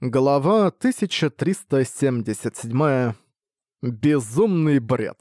Глава 1377. Безумный бред.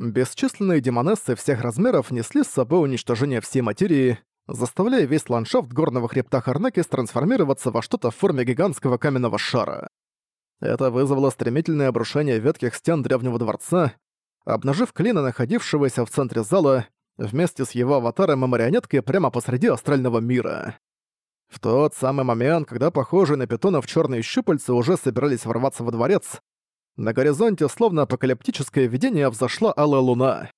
Бесчисленные демонессы всех размеров несли с собой уничтожение всей материи, заставляя весь ландшафт горного хребта Харнакис трансформироваться во что-то в форме гигантского каменного шара. Это вызвало стремительное обрушение ветких стен древнего дворца, обнажив клина, находившегося в центре зала, вместе с его аватаром и марионеткой прямо посреди астрального мира. В тот самый момент, когда похожие на питонов черные щупальца уже собирались ворваться во дворец, на горизонте, словно апокалиптическое видение, взошла алая луна.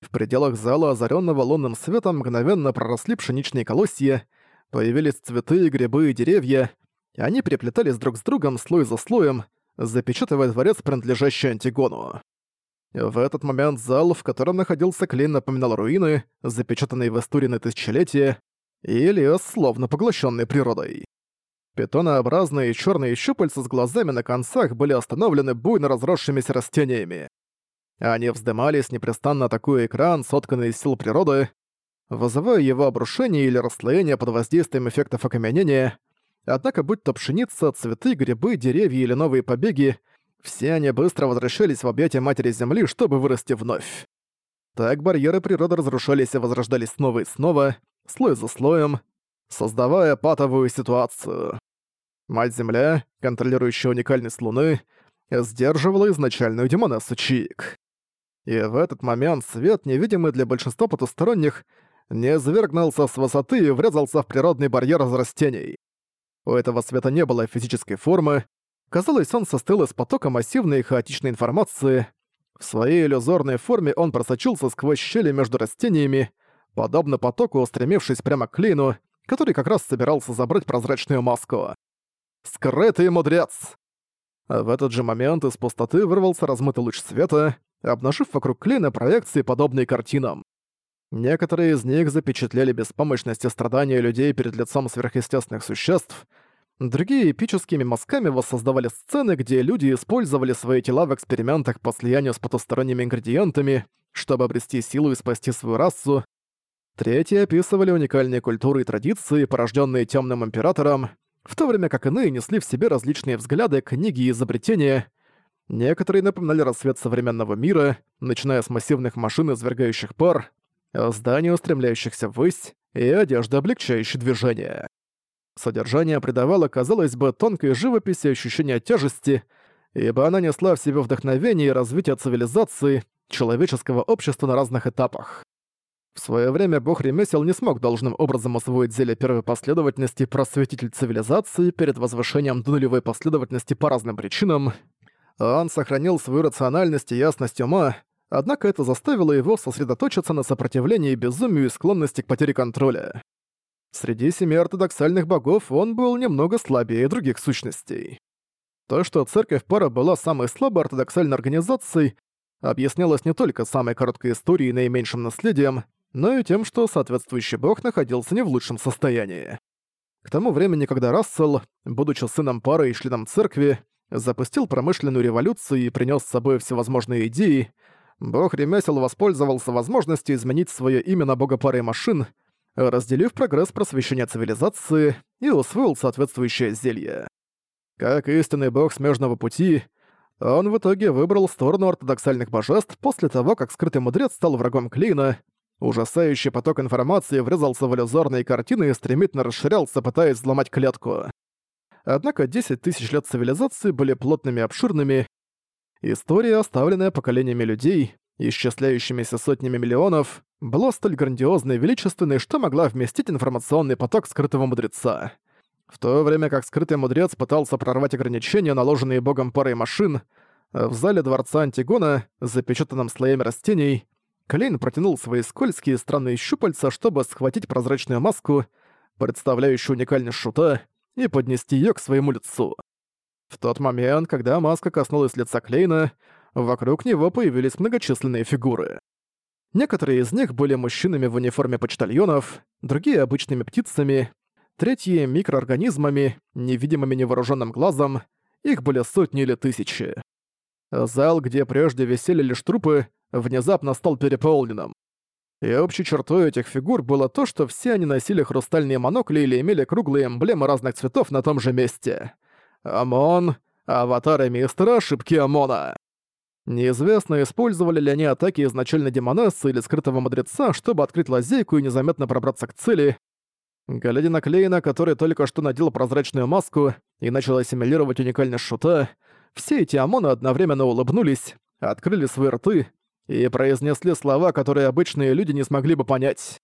В пределах зала, озаренного лунным светом, мгновенно проросли пшеничные колосья, появились цветы, грибы и деревья, и они переплетались друг с другом слой за слоем, запечатывая дворец, принадлежащий Антигону. В этот момент зал, в котором находился Клейн, напоминал руины, запечатанные в истории на тысячелетия, и лес, словно поглощенный природой. Питонообразные черные щупальца с глазами на концах были остановлены буйно разросшимися растениями. Они вздымались, непрестанно атакуя экран, сотканный из сил природы, вызывая его обрушение или расслоение под воздействием эффектов окаменения, однако будь то пшеница, цветы, грибы, деревья или новые побеги, все они быстро возвращались в объятия Матери Земли, чтобы вырасти вновь. Так барьеры природы разрушались и возрождались снова и снова, слой за слоем, создавая патовую ситуацию. Мать-Земля, контролирующая уникальность Луны, сдерживала изначальную демонессу Чик. И в этот момент свет, невидимый для большинства потусторонних, не звергнулся с высоты и врезался в природный барьер из растений. У этого света не было физической формы, казалось, он состоял из потока массивной и хаотичной информации. В своей иллюзорной форме он просочился сквозь щели между растениями, подобно потоку, устремившись прямо к Клейну, который как раз собирался забрать прозрачную маску. «Скрытый мудрец!» В этот же момент из пустоты вырвался размытый луч света, обнажив вокруг Клейна проекции, подобные картинам. Некоторые из них запечатлели беспомощность и страдания людей перед лицом сверхъестественных существ, другие эпическими мазками воссоздавали сцены, где люди использовали свои тела в экспериментах по слиянию с потусторонними ингредиентами, чтобы обрести силу и спасти свою расу, Третьи описывали уникальные культуры и традиции, порожденные Темным Императором, в то время как иные несли в себе различные взгляды, книги и изобретения. Некоторые напоминали рассвет современного мира, начиная с массивных машин, извергающих пар, зданий, устремляющихся ввысь, и одежды, облегчающей движение. Содержание придавало, казалось бы, тонкой живописи ощущение тяжести, ибо она несла в себе вдохновение и развитие цивилизации, человеческого общества на разных этапах. В свое время бог ремесел не смог должным образом освоить зелье первой последовательности просветитель цивилизации перед возвышением до нулевой последовательности по разным причинам. Он сохранил свою рациональность и ясность ума, однако это заставило его сосредоточиться на сопротивлении безумию и склонности к потере контроля. Среди семи ортодоксальных богов он был немного слабее других сущностей. То, что церковь Пара была самой слабой ортодоксальной организацией, объяснялось не только самой короткой историей и наименьшим наследием, но и тем, что соответствующий бог находился не в лучшем состоянии. К тому времени, когда Рассел, будучи сыном пары и членом церкви, запустил промышленную революцию и принес с собой всевозможные идеи, бог ремесел воспользовался возможностью изменить свое имя на бога пары машин, разделив прогресс просвещения цивилизации и усвоил соответствующее зелье. Как истинный бог смежного пути, он в итоге выбрал сторону ортодоксальных божеств после того, как скрытый мудрец стал врагом Клейна, Ужасающий поток информации врезался в иллюзорные картины и стремительно расширялся, пытаясь взломать клетку. Однако 10 тысяч лет цивилизации были плотными и обширными. История, оставленная поколениями людей, исчисляющимися сотнями миллионов, была столь грандиозной и величественной, что могла вместить информационный поток скрытого мудреца. В то время как скрытый мудрец пытался прорвать ограничения, наложенные богом парой машин, в зале дворца Антигона, запечатанном слоями растений, Клейн протянул свои скользкие странные щупальца, чтобы схватить прозрачную маску, представляющую уникальность шута, и поднести ее к своему лицу. В тот момент, когда маска коснулась лица Клейна, вокруг него появились многочисленные фигуры. Некоторые из них были мужчинами в униформе почтальонов, другие — обычными птицами, третьи — микроорганизмами, невидимыми невооруженным глазом, их были сотни или тысячи. Зал, где прежде висели лишь трупы, внезапно стал переполненным. И общей чертой этих фигур было то, что все они носили хрустальные монокли или имели круглые эмблемы разных цветов на том же месте. ОМОН, аватары мистера ошибки ОМОНа. Неизвестно, использовали ли они атаки изначально Демонессы или скрытого мудреца, чтобы открыть лазейку и незаметно пробраться к цели. Глядя на Клейна, который только что надел прозрачную маску и начал ассимилировать уникальность шута, все эти ОМОНы одновременно улыбнулись, открыли свои рты и произнесли слова, которые обычные люди не смогли бы понять.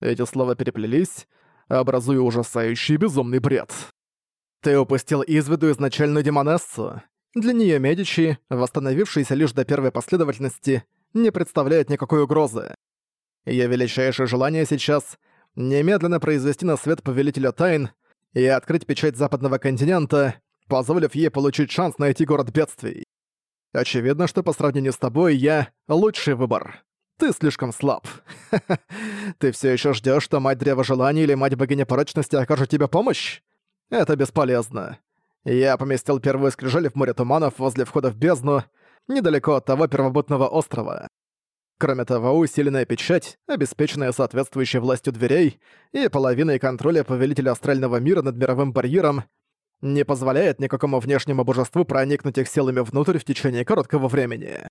Эти слова переплелись, образуя ужасающий безумный бред. «Ты упустил из виду изначальную демонессу. Для нее Медичи, восстановившиеся лишь до первой последовательности, не представляет никакой угрозы. Ее величайшее желание сейчас — немедленно произвести на свет Повелителя Тайн и открыть печать Западного континента, позволив ей получить шанс найти город бедствий. Очевидно, что по сравнению с тобой я — лучший выбор. Ты слишком слаб. Ты все еще ждешь, что мать Древа Желаний или мать Богиня Порочности окажет тебе помощь? Это бесполезно. Я поместил первую скрижаль в море туманов возле входа в бездну, недалеко от того первобытного острова. Кроме того, усиленная печать, обеспеченная соответствующей властью дверей и половиной контроля Повелителя Астрального Мира над мировым барьером, не позволяет никакому внешнему божеству проникнуть их силами внутрь в течение короткого времени.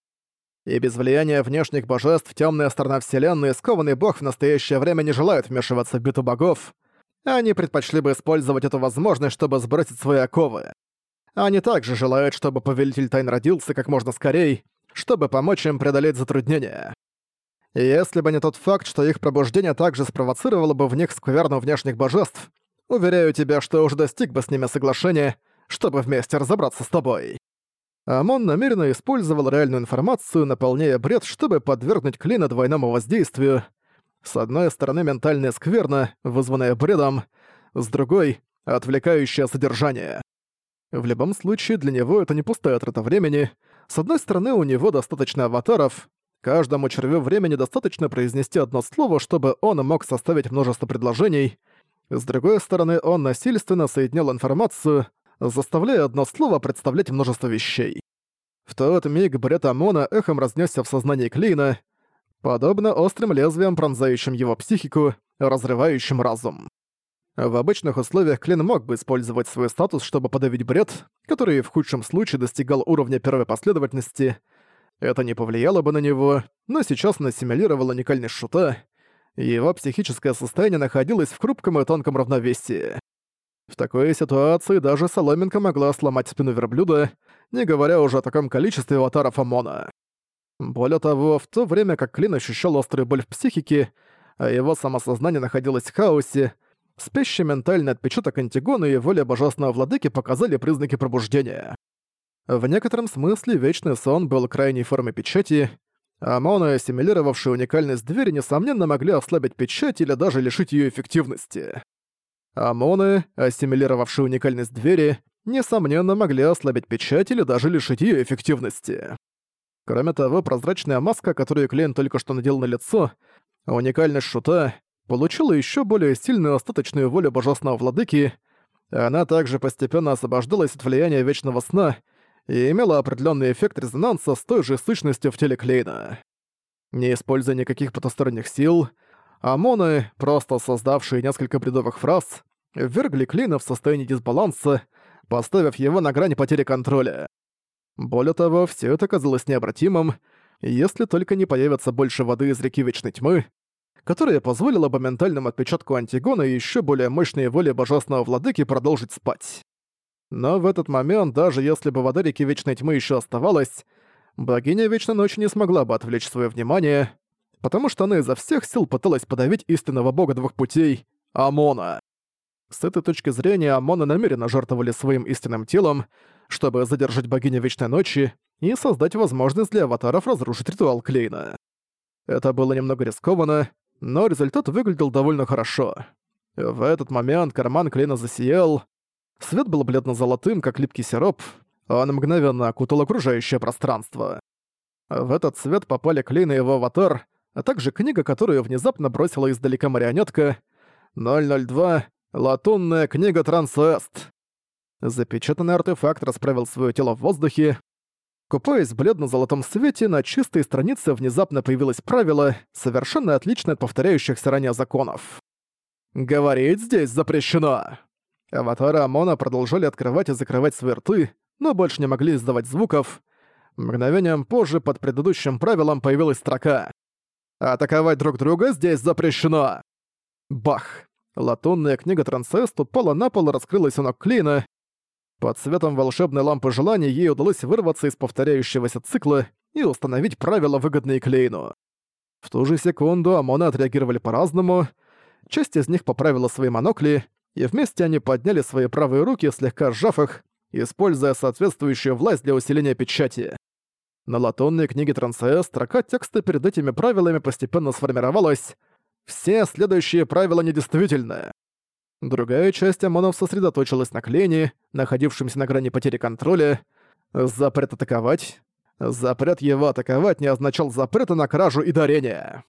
И без влияния внешних божеств темная сторона Вселенной и скованный бог в настоящее время не желают вмешиваться в биту богов. Они предпочли бы использовать эту возможность, чтобы сбросить свои оковы. Они также желают, чтобы Повелитель Тайн родился как можно скорее, чтобы помочь им преодолеть затруднения. Если бы не тот факт, что их пробуждение также спровоцировало бы в них скверну внешних божеств, Уверяю тебя, что уже достиг бы с ними соглашения, чтобы вместе разобраться с тобой». Амон намеренно использовал реальную информацию, наполняя бред, чтобы подвергнуть Клина двойному воздействию. С одной стороны, ментальная скверна, вызванная бредом, с другой — отвлекающее содержание. В любом случае, для него это не пустая трата времени. С одной стороны, у него достаточно аватаров, каждому червю времени достаточно произнести одно слово, чтобы он мог составить множество предложений — с другой стороны, он насильственно соединял информацию, заставляя одно слово представлять множество вещей. В тот миг бред Амона эхом разнесся в сознании Клейна, подобно острым лезвиям, пронзающим его психику, разрывающим разум. В обычных условиях Клин мог бы использовать свой статус, чтобы подавить бред, который в худшем случае достигал уровня первой последовательности. Это не повлияло бы на него, но сейчас он ассимилировал уникальность шута, его психическое состояние находилось в хрупком и тонком равновесии. В такой ситуации даже соломинка могла сломать спину верблюда, не говоря уже о таком количестве аватаров ОМОНа. Более того, в то время как Клин ощущал острую боль в психике, а его самосознание находилось в хаосе, спящий ментальный отпечаток Антигона и воля божественного владыки показали признаки пробуждения. В некотором смысле Вечный Сон был крайней формой печати, Амоны, ассимилировавшие уникальность двери, несомненно могли ослабить печать или даже лишить ее эффективности. Амоны, ассимилировавшие уникальность двери, несомненно могли ослабить печать или даже лишить ее эффективности. Кроме того, прозрачная маска, которую Клейн только что надел на лицо, уникальность шута, получила еще более сильную остаточную волю божественного владыки, она также постепенно освобождалась от влияния вечного сна и имела определенный эффект резонанса с той же сущностью в теле Клейна. Не используя никаких потусторонних сил, ОМОНы, просто создавшие несколько бредовых фраз, ввергли Клейна в состояние дисбаланса, поставив его на грани потери контроля. Более того, все это казалось необратимым, если только не появится больше воды из реки Вечной Тьмы, которая позволила бы ментальному отпечатку Антигона и еще более мощной воле Божественного Владыки продолжить спать. Но в этот момент, даже если бы вода реки Вечной Тьмы еще оставалась, богиня Вечной Ночи не смогла бы отвлечь свое внимание, потому что она изо всех сил пыталась подавить истинного бога двух путей — Амона. С этой точки зрения Амона намеренно жертвовали своим истинным телом, чтобы задержать богиню Вечной Ночи и создать возможность для аватаров разрушить ритуал Клейна. Это было немного рискованно, но результат выглядел довольно хорошо. В этот момент карман Клейна засиял, Свет был бледно-золотым, как липкий сироп, он мгновенно окутал окружающее пространство. В этот свет попали Клейн и его аватар, а также книга, которую внезапно бросила издалека марионетка 002 «Латунная книга Трансуэст». Запечатанный артефакт расправил свое тело в воздухе. Купаясь в бледно-золотом свете, на чистой странице внезапно появилось правило, совершенно отличное от повторяющихся ранее законов. «Говорить здесь запрещено!» Аватары Амона продолжали открывать и закрывать свои рты, но больше не могли издавать звуков. Мгновением позже под предыдущим правилом появилась строка «Атаковать друг друга здесь запрещено!» Бах! Латунная книга Трансест упала на пол и раскрылась у ног Клейна. Под светом волшебной лампы желаний ей удалось вырваться из повторяющегося цикла и установить правила, выгодные Клейну. В ту же секунду Амоны отреагировали по-разному. Часть из них поправила свои монокли, и вместе они подняли свои правые руки, слегка сжав их, используя соответствующую власть для усиления печати. На латунной книге Трансея строка текста перед этими правилами постепенно сформировалась. Все следующие правила недействительны. Другая часть ОМОНов сосредоточилась на Клене, находившемся на грани потери контроля. Запрет атаковать. Запрет его атаковать не означал запрета на кражу и дарение.